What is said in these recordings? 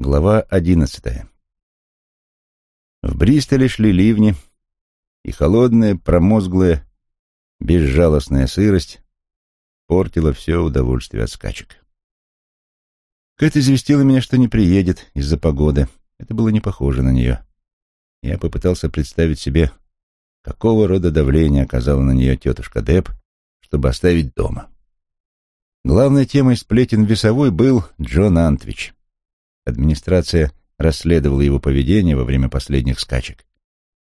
Глава одиннадцатая. В Бристоле шли ливни, и холодная, промозглая, безжалостная сырость портила все удовольствие от скачек. Кэт известила меня, что не приедет из-за погоды. Это было не похоже на нее. Я попытался представить себе, какого рода давление оказала на нее тетушка Деб, чтобы оставить дома. Главной темой сплетен весовой был Джон Антвич. Администрация расследовала его поведение во время последних скачек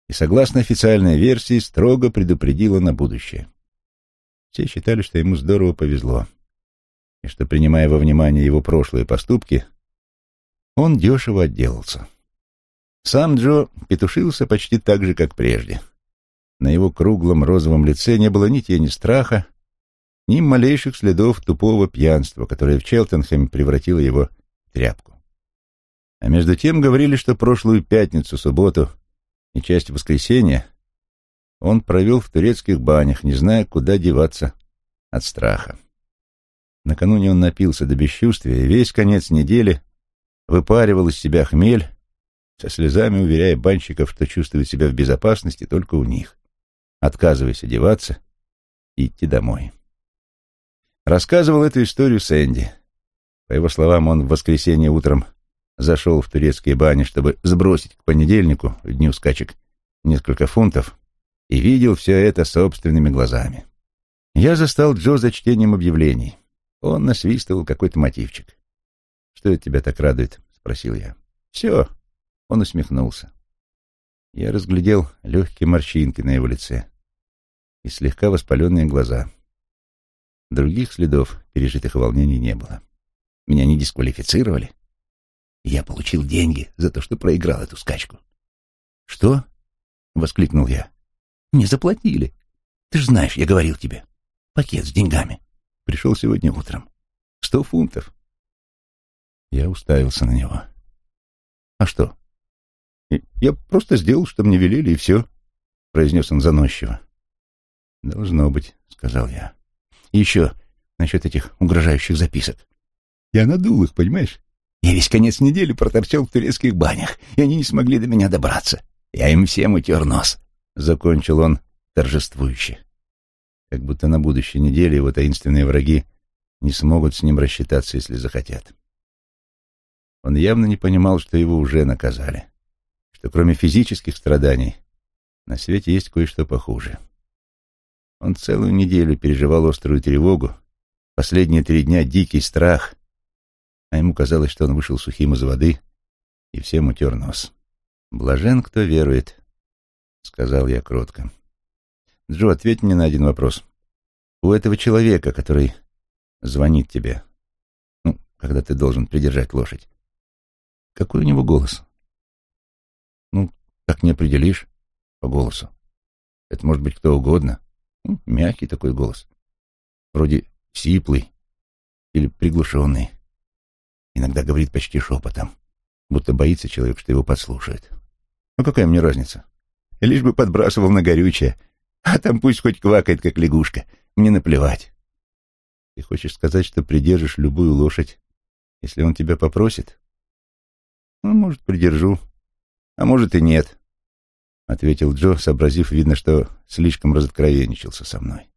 и, согласно официальной версии, строго предупредила на будущее. Все считали, что ему здорово повезло, и что, принимая во внимание его прошлые поступки, он дешево отделался. Сам Джо петушился почти так же, как прежде. На его круглом розовом лице не было ни тени страха, ни малейших следов тупого пьянства, которое в Челтенхэме превратило его в тряпку. А между тем говорили, что прошлую пятницу, субботу и часть воскресенья он провел в турецких банях, не зная, куда деваться от страха. Накануне он напился до бесчувствия и весь конец недели выпаривал из себя хмель, со слезами уверяя банщиков, что чувствует себя в безопасности только у них, отказываясь одеваться и идти домой. Рассказывал эту историю Сэнди. По его словам, он в воскресенье утром зашел в турецкие бани, чтобы сбросить к понедельнику, в дню скачек, несколько фунтов, и видел все это собственными глазами. Я застал Джо за чтением объявлений. Он насвистывал какой-то мотивчик. «Что это тебя так радует?» — спросил я. «Все». Он усмехнулся. Я разглядел легкие морщинки на его лице и слегка воспаленные глаза. Других следов пережитых волнений не было. Меня не дисквалифицировали. Я получил деньги за то, что проиграл эту скачку. «Что?» — воскликнул я. «Мне заплатили. Ты же знаешь, я говорил тебе. Пакет с деньгами. Пришел сегодня утром. Сто фунтов». Я уставился на него. «А что?» «Я просто сделал, что мне велели, и все», — произнес он заносчиво. «Должно быть», — сказал я. «И еще насчет этих угрожающих записок. Я надул их, понимаешь? Я весь конец недели проторчал в турецких банях, и они не смогли до меня добраться. Я им всем утер нос. Закончил он торжествующе. Как будто на будущей неделе его таинственные враги не смогут с ним рассчитаться, если захотят. Он явно не понимал, что его уже наказали, что кроме физических страданий на свете есть кое-что похуже. Он целую неделю переживал острую тревогу, последние три дня дикий страх, а ему казалось, что он вышел сухим из воды и всем утер нос. «Блажен, кто верует», — сказал я кротко. «Джо, ответь мне на один вопрос. У этого человека, который звонит тебе, ну, когда ты должен придержать лошадь, какой у него голос?» «Ну, как не определишь по голосу. Это может быть кто угодно. Ну, мягкий такой голос. Вроде сиплый или приглушенный. Иногда говорит почти шепотом, будто боится человек, что его подслушает. Ну какая мне разница? Лишь бы подбрасывал на горючее, а там пусть хоть квакает, как лягушка. Мне наплевать. Ты хочешь сказать, что придержишь любую лошадь, если он тебя попросит? Ну, может, придержу, а может и нет, — ответил Джо, сообразив, видно, что слишком разоткровенничался со мной.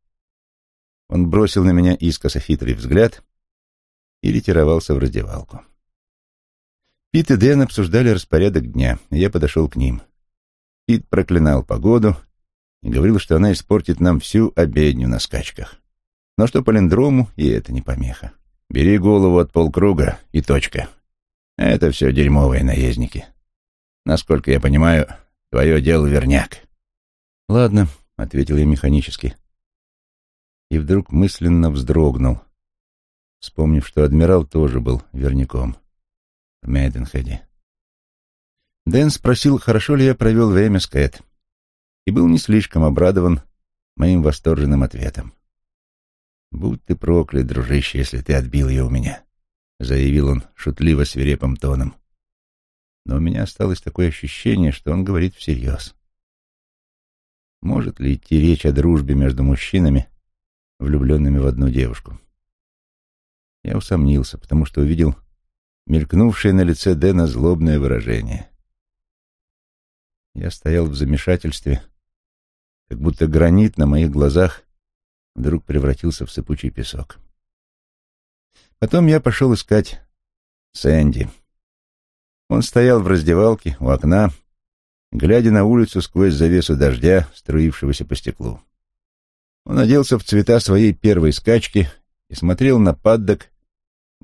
Он бросил на меня искоса хитрый взгляд и ретировался в раздевалку. Пит и Дэн обсуждали распорядок дня, и я подошел к ним. Пит проклинал погоду и говорил, что она испортит нам всю обедню на скачках. Но что полиндрому, и это не помеха. Бери голову от полкруга и точка. Это все дерьмовые наездники. Насколько я понимаю, твое дело верняк. Ладно, — ответил я механически. И вдруг мысленно вздрогнул — вспомнив, что адмирал тоже был верняком в Мейденхеде. Дэн спросил, хорошо ли я провел время с Кэт, и был не слишком обрадован моим восторженным ответом. «Будь ты проклят, дружище, если ты отбил ее у меня», — заявил он шутливо свирепым тоном. Но у меня осталось такое ощущение, что он говорит всерьез. Может ли идти речь о дружбе между мужчинами, влюбленными в одну девушку? Я усомнился, потому что увидел мелькнувшее на лице Дэна злобное выражение. Я стоял в замешательстве, как будто гранит на моих глазах вдруг превратился в сыпучий песок. Потом я пошел искать Сэнди. Он стоял в раздевалке у окна, глядя на улицу сквозь завесу дождя, струившегося по стеклу. Он оделся в цвета своей первой скачки и смотрел на паддок,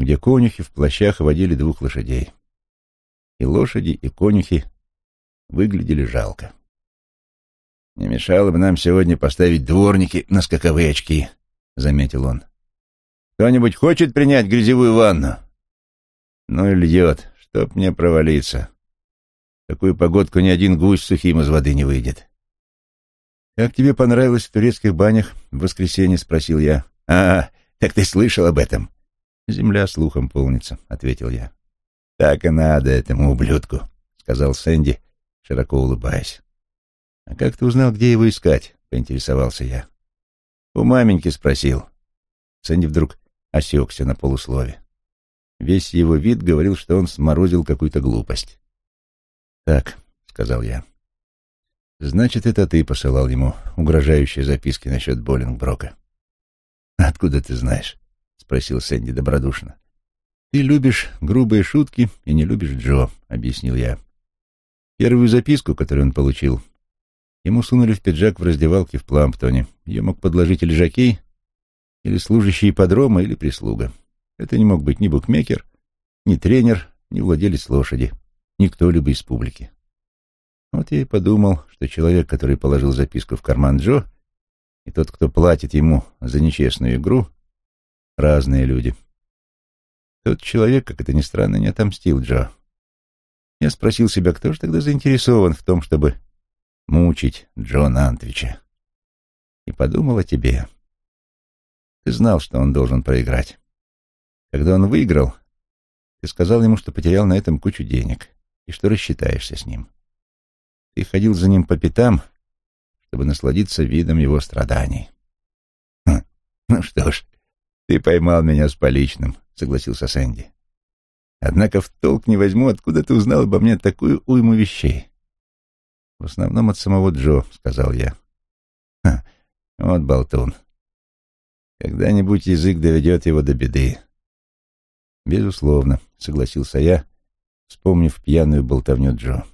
где конюхи в плащах водили двух лошадей. И лошади, и конюхи выглядели жалко. «Не мешало бы нам сегодня поставить дворники на скаковые очки», — заметил он. «Кто-нибудь хочет принять грязевую ванну?» «Ну и льет, чтоб мне провалиться. Такую погодку ни один гусь сухим из воды не выйдет». «Как тебе понравилось в турецких банях в воскресенье?» — спросил я. «А, так ты слышал об этом?» «Земля слухом полнится», — ответил я. «Так и надо этому ублюдку», — сказал Сэнди, широко улыбаясь. «А как ты узнал, где его искать?» — поинтересовался я. «У маменьки спросил». Сэнди вдруг осекся на полуслове. Весь его вид говорил, что он сморозил какую-то глупость. «Так», — сказал я, — «значит, это ты посылал ему угрожающие записки насчет Боллингброка». «Откуда ты знаешь?» — спросил Сэнди добродушно. «Ты любишь грубые шутки и не любишь Джо», — объяснил я. Первую записку, которую он получил, ему сунули в пиджак в раздевалке в Пламптоне. Ее мог подложить или жокей, или служащий подрома, или прислуга. Это не мог быть ни букмекер, ни тренер, ни владелец лошади, ни кто-либо из публики. Вот я и подумал, что человек, который положил записку в карман Джо, и тот, кто платит ему за нечестную игру, разные люди. Тот человек, как это ни странно, не отомстил Джо. Я спросил себя, кто же тогда заинтересован в том, чтобы мучить Джона Антвича. И подумал о тебе. Ты знал, что он должен проиграть. Когда он выиграл, ты сказал ему, что потерял на этом кучу денег и что рассчитаешься с ним. Ты ходил за ним по пятам, чтобы насладиться видом его страданий. Хм, «Ну что ж, ты поймал меня с поличным», — согласился Сэнди. «Однако в толк не возьму, откуда ты узнал обо мне такую уйму вещей». «В основном от самого Джо», — сказал я. «Ха, вот болтун. Когда-нибудь язык доведет его до беды. Безусловно, согласился я, вспомнив пьяную болтовню Джо.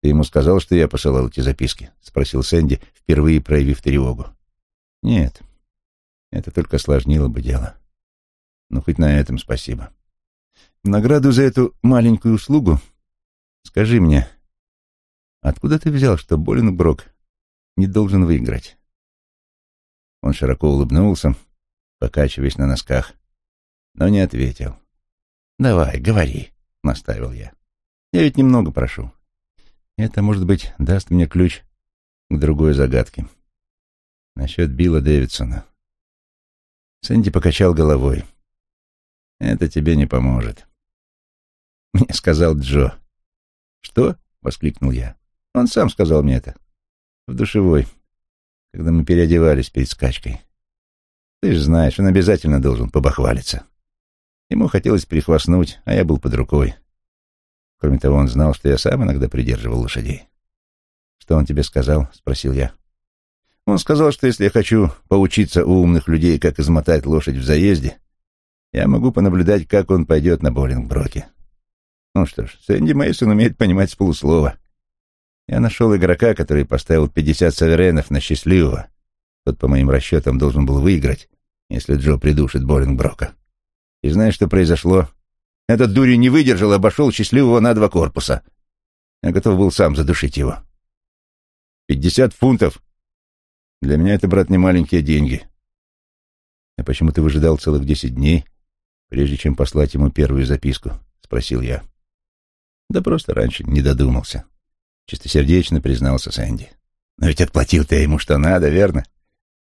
Ты ему сказал, что я посылал эти записки? спросил Сэнди, впервые проявив тревогу. Нет, это только осложнило бы дело. Ну, хоть на этом спасибо. В награду за эту маленькую услугу скажи мне, откуда ты взял, что Боленброк не должен выиграть? Он широко улыбнулся, покачиваясь на носках, но не ответил. «Давай, говори», — наставил я. «Я ведь немного прошу. Это, может быть, даст мне ключ к другой загадке. Насчет Билла Дэвидсона». Сэнди покачал головой. «Это тебе не поможет». Мне сказал Джо. «Что?» — воскликнул я. «Он сам сказал мне это. В душевой когда мы переодевались перед скачкой. Ты же знаешь, он обязательно должен побахвалиться. Ему хотелось прихвастнуть, а я был под рукой. Кроме того, он знал, что я сам иногда придерживал лошадей. «Что он тебе сказал?» — спросил я. Он сказал, что если я хочу поучиться у умных людей, как измотать лошадь в заезде, я могу понаблюдать, как он пойдет на боулинг-броке. Ну что ж, Сэнди Мейсон умеет понимать с полуслова. Я нашел игрока, который поставил 50 саверенов на счастливого. Тот, по моим расчетам, должен был выиграть, если Джо придушит Боллингброка. И знаешь, что произошло? Этот дури не выдержал обошел счастливого на два корпуса. Я готов был сам задушить его. Пятьдесят фунтов. Для меня это, брат, не маленькие деньги. А почему ты выжидал целых десять дней, прежде чем послать ему первую записку? — спросил я. Да просто раньше не додумался. Чистосердечно признался Сэнди. Но ведь отплатил ты ему что надо, верно?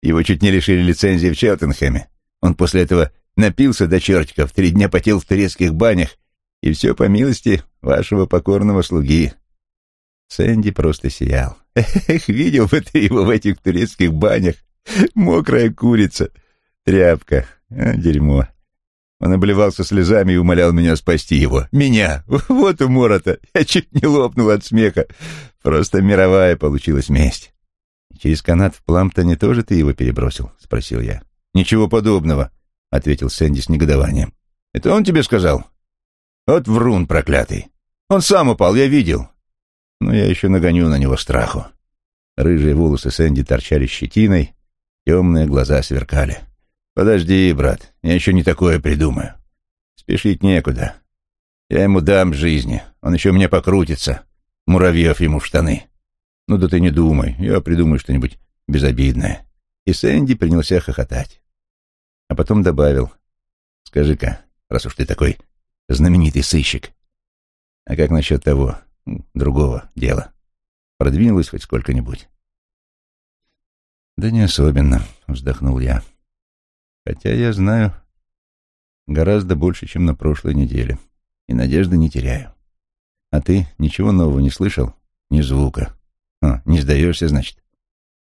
Его чуть не лишили лицензии в Челтенхэме. Он после этого напился до чертиков, три дня потел в турецких банях, и все по милости вашего покорного слуги. Сэнди просто сиял. Эх, видел бы ты его в этих турецких банях. Мокрая курица, тряпка, а, дерьмо. Он обливался слезами и умолял меня спасти его. Меня! Вот умора-то! Я чуть не лопнул от смеха. Просто мировая получилась месть. «Через канат в Пламптоне тоже ты его перебросил?» — спросил я. «Ничего подобного», — ответил Сэнди с негодованием. «Это он тебе сказал?» «Вот врун проклятый! Он сам упал, я видел!» Но я еще нагоню на него страху. Рыжие волосы Сэнди торчали щетиной, темные глаза сверкали. «Подожди, брат, я еще не такое придумаю. Спешить некуда. Я ему дам жизни, он еще мне покрутится. Муравьев ему в штаны. Ну да ты не думай, я придумаю что-нибудь безобидное». И Сэнди принялся хохотать. А потом добавил. «Скажи-ка, раз уж ты такой знаменитый сыщик, а как насчет того, другого дела? Продвинулось хоть сколько-нибудь?» «Да не особенно», — вздохнул я. Хотя я знаю гораздо больше, чем на прошлой неделе, и надежды не теряю. А ты ничего нового не слышал? Ни звука. А, не сдаешься, значит?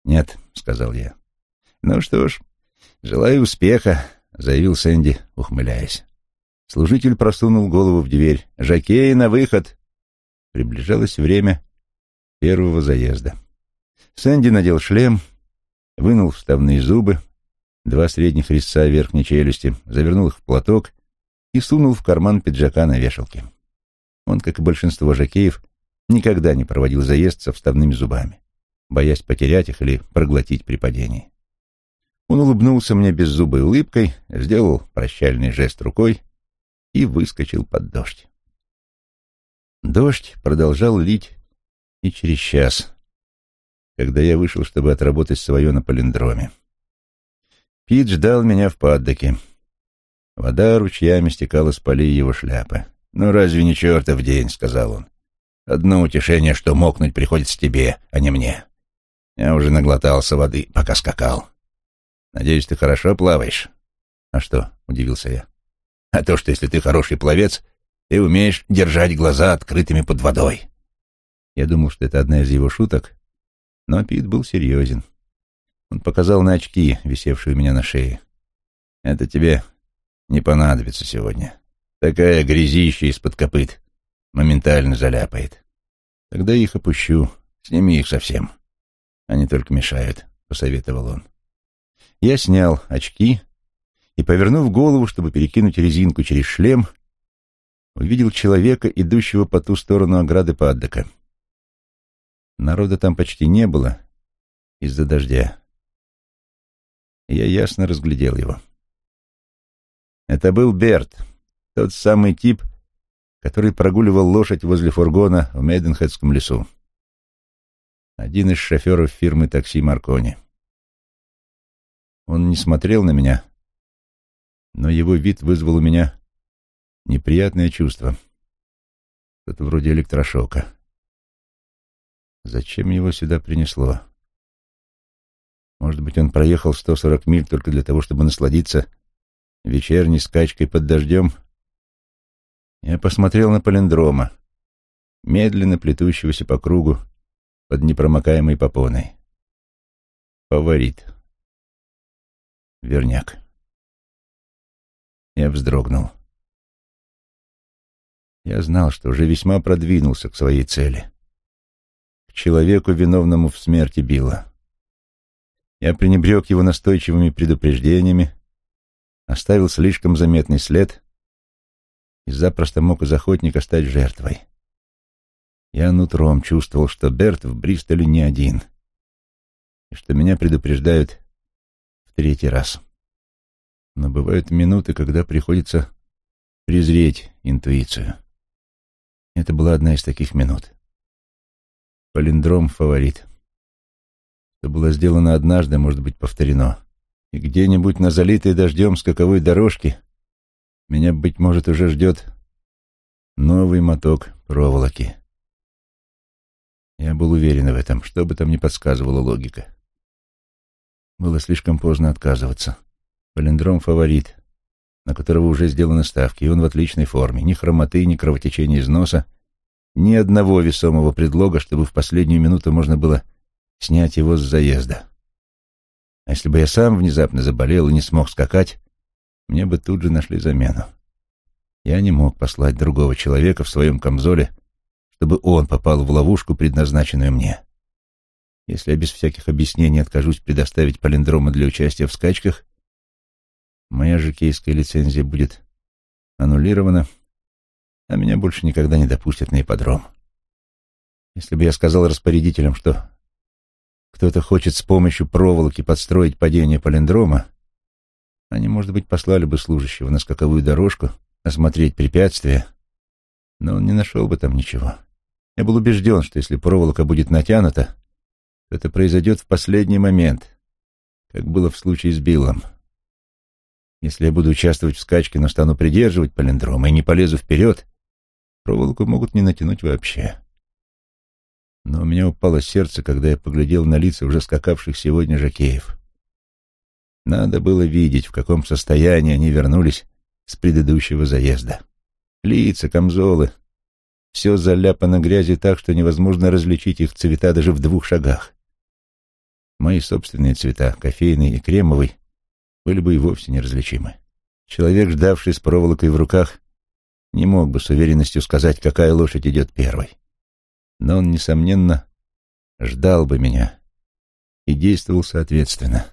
Нет, сказал я. Ну что ж, желаю успеха, заявил Сэнди, ухмыляясь. Служитель просунул голову в дверь. «Жакей, на выход!» Приближалось время первого заезда. Сэнди надел шлем, вынул вставные зубы, два средних резца верхней челюсти, завернул их в платок и сунул в карман пиджака на вешалке. Он, как и большинство жакеев, никогда не проводил заезд со вставными зубами, боясь потерять их или проглотить при падении. Он улыбнулся мне беззубой улыбкой, сделал прощальный жест рукой и выскочил под дождь. Дождь продолжал лить и через час, когда я вышел, чтобы отработать свое на полиндроме. Пит ждал меня в паддоке. Вода ручьями стекала с полей его шляпы. «Ну разве не чертов день?» — сказал он. «Одно утешение, что мокнуть приходится тебе, а не мне. Я уже наглотался воды, пока скакал. Надеюсь, ты хорошо плаваешь?» «А что?» — удивился я. «А то, что если ты хороший пловец, ты умеешь держать глаза открытыми под водой». Я думал, что это одна из его шуток, но Пит был серьезен. Он показал на очки, висевшие у меня на шее. «Это тебе не понадобится сегодня. Такая грязища из-под копыт моментально заляпает. Тогда их опущу, сними их совсем. Они только мешают», — посоветовал он. Я снял очки и, повернув голову, чтобы перекинуть резинку через шлем, увидел человека, идущего по ту сторону ограды Паддока. Народа там почти не было из-за дождя я ясно разглядел его. Это был Берт, тот самый тип, который прогуливал лошадь возле фургона в Мейденхедском лесу. Один из шоферов фирмы такси Маркони. Он не смотрел на меня, но его вид вызвал у меня неприятное чувство. Что-то вроде электрошока. Зачем его сюда принесло? Может быть, он проехал 140 миль только для того, чтобы насладиться вечерней скачкой под дождем? Я посмотрел на палиндрома, медленно плетущегося по кругу под непромокаемой попоной. Фаворит. Верняк. Я вздрогнул. Я знал, что уже весьма продвинулся к своей цели. К человеку, виновному в смерти Билла. Я пренебрег его настойчивыми предупреждениями, оставил слишком заметный след и запросто мог из охотника стать жертвой. Я нутром чувствовал, что Берт в Бристоле не один, и что меня предупреждают в третий раз. Но бывают минуты, когда приходится презреть интуицию. Это была одна из таких минут. Полиндром — фаворит. Что было сделано однажды, может быть повторено. И где-нибудь на залитой дождем скаковой дорожке меня, быть может, уже ждет новый моток проволоки. Я был уверен в этом, что бы там ни подсказывала логика. Было слишком поздно отказываться. Полиндром — фаворит, на которого уже сделаны ставки, и он в отличной форме. Ни хромоты, ни кровотечения из носа, ни одного весомого предлога, чтобы в последнюю минуту можно было снять его с заезда. А если бы я сам внезапно заболел и не смог скакать, мне бы тут же нашли замену. Я не мог послать другого человека в своем камзоле, чтобы он попал в ловушку, предназначенную мне. Если я без всяких объяснений откажусь предоставить палиндрома для участия в скачках, моя жокейская лицензия будет аннулирована, а меня больше никогда не допустят на ипподром. Если бы я сказал распорядителям, что кто-то хочет с помощью проволоки подстроить падение палиндрома, они, может быть, послали бы служащего на скаковую дорожку осмотреть препятствия, но он не нашел бы там ничего. Я был убежден, что если проволока будет натянута, то это произойдет в последний момент, как было в случае с Биллом. Если я буду участвовать в скачке, но стану придерживать палиндрома и не полезу вперед, проволоку могут не натянуть вообще. Но у меня упало сердце, когда я поглядел на лица уже скакавших сегодня жакеев. Надо было видеть, в каком состоянии они вернулись с предыдущего заезда. Лица, камзолы. Все заляпано грязью так, что невозможно различить их цвета даже в двух шагах. Мои собственные цвета, кофейный и кремовый, были бы и вовсе неразличимы. Человек, ждавший с проволокой в руках, не мог бы с уверенностью сказать, какая лошадь идет первой. Но он, несомненно, ждал бы меня и действовал соответственно.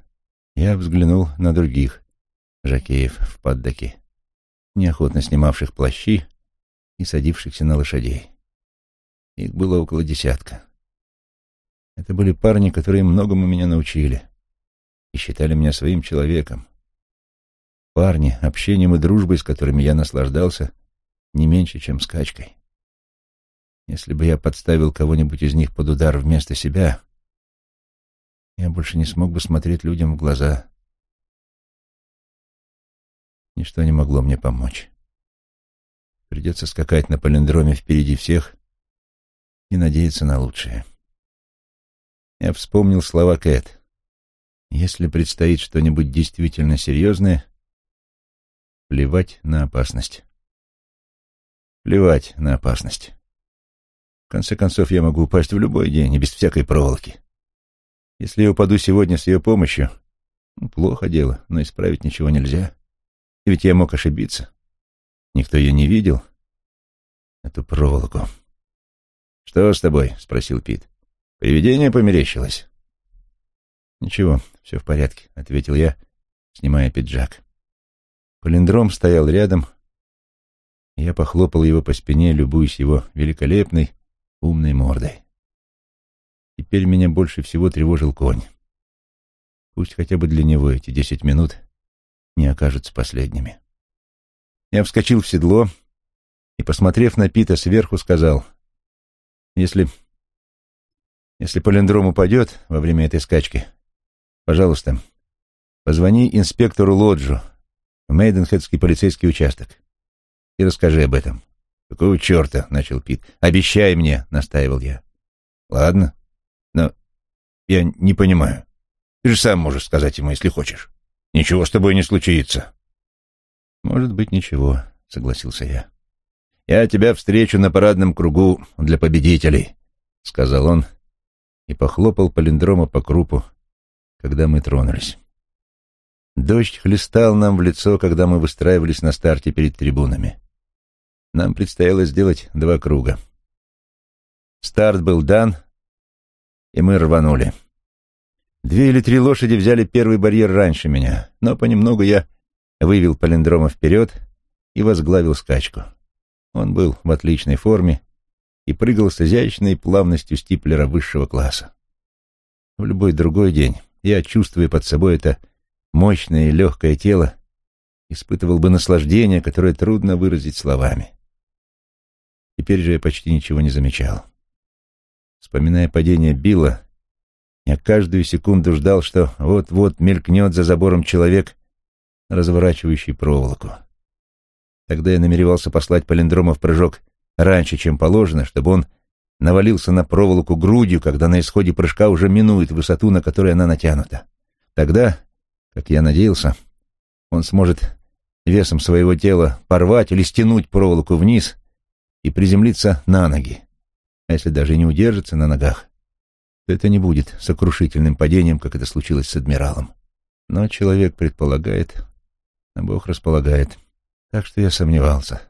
Я взглянул на других жакеев в поддаке, неохотно снимавших плащи и садившихся на лошадей. Их было около десятка. Это были парни, которые многому меня научили и считали меня своим человеком. Парни, общением и дружбой, с которыми я наслаждался, не меньше, чем скачкой. Если бы я подставил кого-нибудь из них под удар вместо себя, я больше не смог бы смотреть людям в глаза. Ничто не могло мне помочь. Придется скакать на палиндроме впереди всех и надеяться на лучшее. Я вспомнил слова Кэт. Если предстоит что-нибудь действительно серьезное, плевать на опасность. Плевать на опасность. В конце концов, я могу упасть в любой день и без всякой проволоки. Если я упаду сегодня с ее помощью, ну, плохо дело, но исправить ничего нельзя. И ведь я мог ошибиться. Никто ее не видел. Эту проволоку. «Что с тобой?» — спросил Пит. «Привидение померещилось?» «Ничего, все в порядке», — ответил я, снимая пиджак. Полиндром стоял рядом, я похлопал его по спине, любуясь его великолепной, умной мордой. Теперь меня больше всего тревожил конь. Пусть хотя бы для него эти десять минут не окажутся последними. Я вскочил в седло и, посмотрев на Пита сверху, сказал, «Если... если полиндром упадет во время этой скачки, пожалуйста, позвони инспектору Лоджу в Мейденхедский полицейский участок и расскажи об этом». «Какого черта?» — начал Пит. «Обещай мне!» — настаивал я. «Ладно, но я не понимаю. Ты же сам можешь сказать ему, если хочешь. Ничего с тобой не случится». «Может быть, ничего», — согласился я. «Я тебя встречу на парадном кругу для победителей», — сказал он и похлопал полиндрома по крупу, когда мы тронулись. Дождь хлестал нам в лицо, когда мы выстраивались на старте перед трибунами. Нам предстояло сделать два круга. Старт был дан, и мы рванули. Две или три лошади взяли первый барьер раньше меня, но понемногу я вывел палиндрома вперед и возглавил скачку. Он был в отличной форме и прыгал с изящной плавностью стиплера высшего класса. В любой другой день я, чувствуя под собой это мощное и легкое тело, испытывал бы наслаждение, которое трудно выразить словами. Теперь же я почти ничего не замечал. Вспоминая падение Билла, я каждую секунду ждал, что вот-вот мелькнет за забором человек, разворачивающий проволоку. Тогда я намеревался послать Полиндрома в прыжок раньше, чем положено, чтобы он навалился на проволоку грудью, когда на исходе прыжка уже минует высоту, на которой она натянута. Тогда, как я надеялся, он сможет весом своего тела порвать или стянуть проволоку вниз и приземлиться на ноги. А если даже не удержится на ногах, то это не будет сокрушительным падением, как это случилось с адмиралом. Но человек предполагает, А Бог располагает. Так что я сомневался,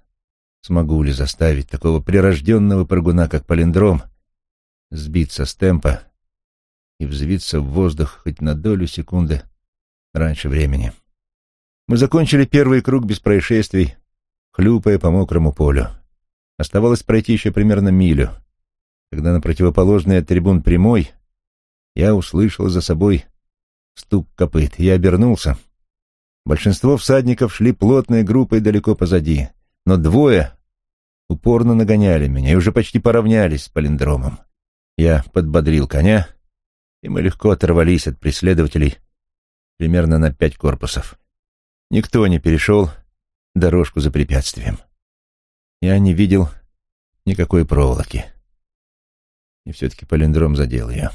смогу ли заставить такого прирожденного прыгуна, как палиндром, сбиться с темпа и взвиться в воздух хоть на долю секунды раньше времени. Мы закончили первый круг без происшествий, хлюпая по мокрому полю. Оставалось пройти еще примерно милю, когда на противоположный от трибун прямой я услышал за собой стук копыт. Я обернулся. Большинство всадников шли плотной группой далеко позади, но двое упорно нагоняли меня и уже почти поравнялись с палиндромом. Я подбодрил коня, и мы легко оторвались от преследователей примерно на пять корпусов. Никто не перешел дорожку за препятствием. Я не видел никакой проволоки. И все-таки палиндром задел ее.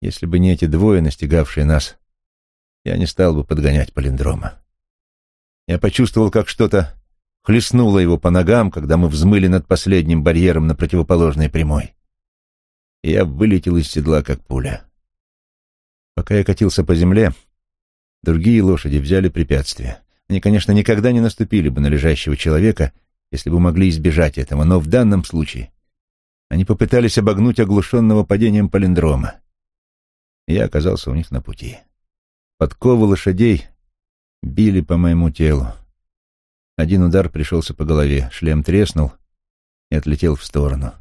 Если бы не эти двое, настигавшие нас, я не стал бы подгонять палиндрома. Я почувствовал, как что-то хлестнуло его по ногам, когда мы взмыли над последним барьером на противоположной прямой. Я вылетел из седла, как пуля. Пока я катился по земле, другие лошади взяли препятствие. Они, конечно, никогда не наступили бы на лежащего человека, если бы могли избежать этого, но в данном случае они попытались обогнуть оглушенного падением палиндрома. Я оказался у них на пути. Подковы лошадей били по моему телу. Один удар пришелся по голове, шлем треснул и отлетел в сторону.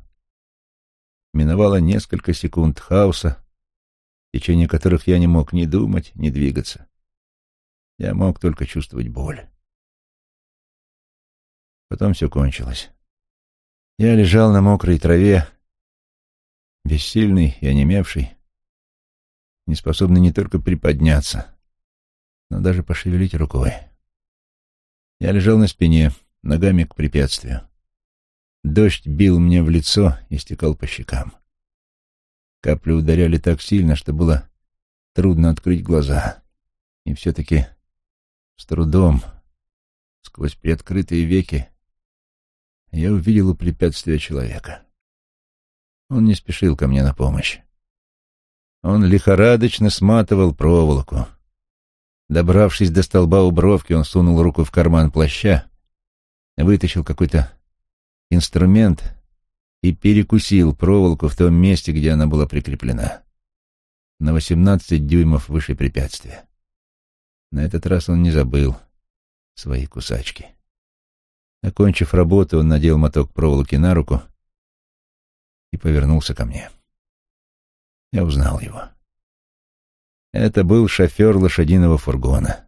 Миновало несколько секунд хаоса, в течение которых я не мог ни думать, ни двигаться. Я мог только чувствовать боль. Потом все кончилось. Я лежал на мокрой траве, бессильный и онемевший, не способный не только приподняться, но даже пошевелить рукой. Я лежал на спине, ногами к препятствию. Дождь бил мне в лицо и стекал по щекам. Капли ударяли так сильно, что было трудно открыть глаза. И все-таки с трудом, сквозь приоткрытые веки, я увидел у препятствия человека. Он не спешил ко мне на помощь. Он лихорадочно сматывал проволоку. Добравшись до столба у бровки, он сунул руку в карман плаща, вытащил какой-то инструмент и перекусил проволоку в том месте, где она была прикреплена. На восемнадцать дюймов выше препятствия. На этот раз он не забыл свои кусачки. Окончив работу, он надел моток проволоки на руку и повернулся ко мне. Я узнал его. Это был шофер лошадиного фургона.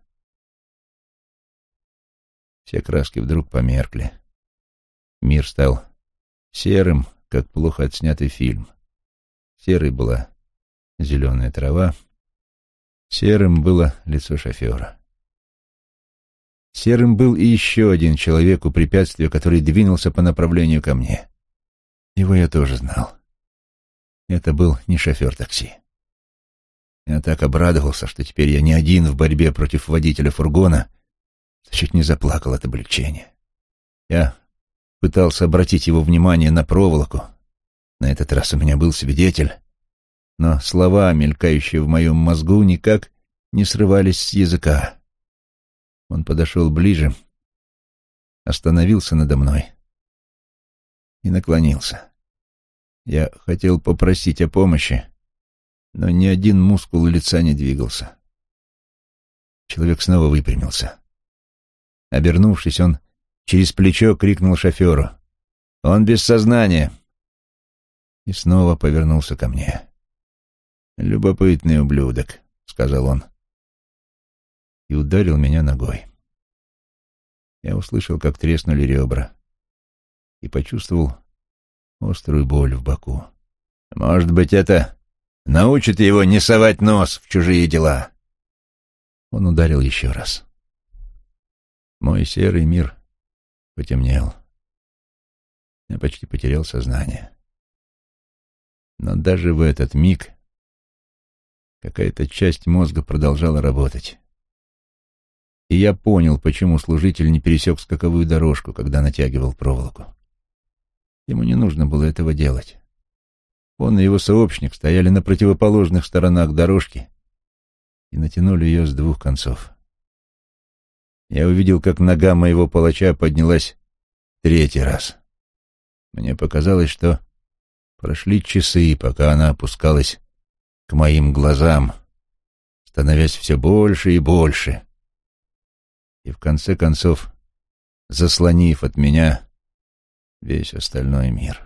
Все краски вдруг померкли. Мир стал серым, как плохо отснятый фильм. Серой была зеленая трава, серым было лицо шофера. Серым был и еще один человек у препятствия, который двинулся по направлению ко мне. Его я тоже знал. Это был не шофер такси. Я так обрадовался, что теперь я не один в борьбе против водителя фургона, чуть не заплакал от облегчения. Я пытался обратить его внимание на проволоку. На этот раз у меня был свидетель, но слова, мелькающие в моем мозгу, никак не срывались с языка. Он подошел ближе, остановился надо мной и наклонился. Я хотел попросить о помощи, но ни один мускул лица не двигался. Человек снова выпрямился. Обернувшись, он через плечо крикнул шоферу. «Он без сознания!» И снова повернулся ко мне. «Любопытный ублюдок», — сказал он. И ударил меня ногой. Я услышал, как треснули ребра, и почувствовал острую боль в боку. «Может быть, это Научит его не совать нос в чужие дела. Он ударил еще раз. Мой серый мир потемнел. Я почти потерял сознание. Но даже в этот миг какая-то часть мозга продолжала работать. И я понял, почему служитель не пересек скаковую дорожку, когда натягивал проволоку. Ему не нужно было этого делать. Он и его сообщник стояли на противоположных сторонах дорожки и натянули ее с двух концов. я увидел, как нога моего палача поднялась третий раз. Мне показалось, что прошли часы, пока она опускалась к моим глазам, становясь все больше и больше, и в конце концов заслонив от меня весь остальной мир.